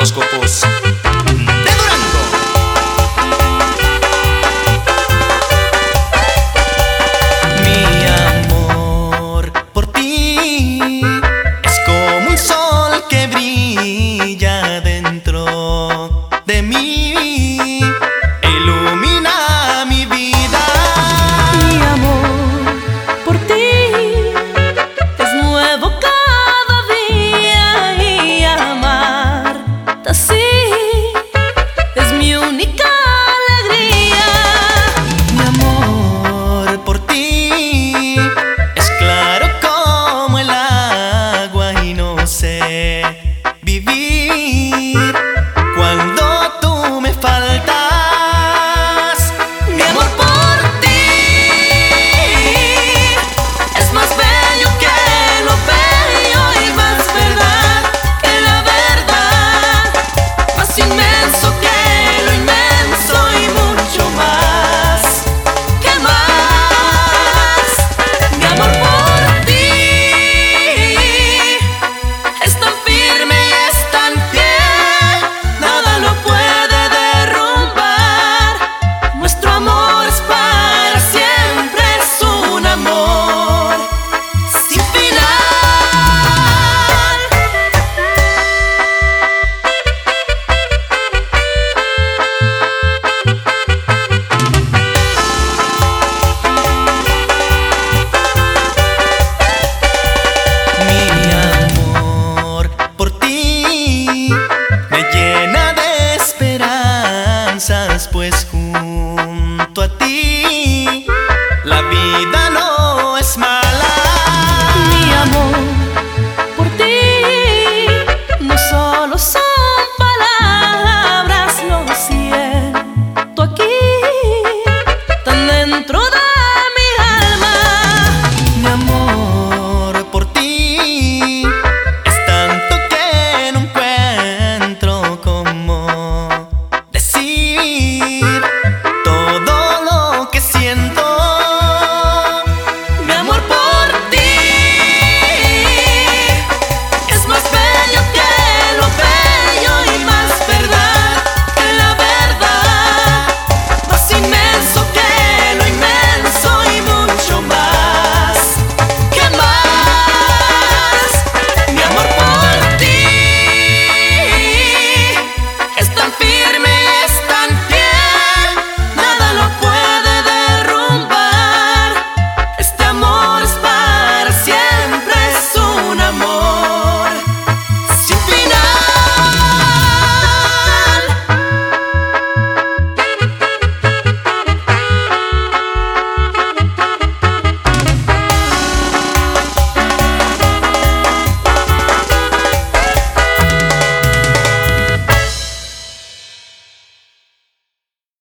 horóscopos. junto a ti. La vida no es más.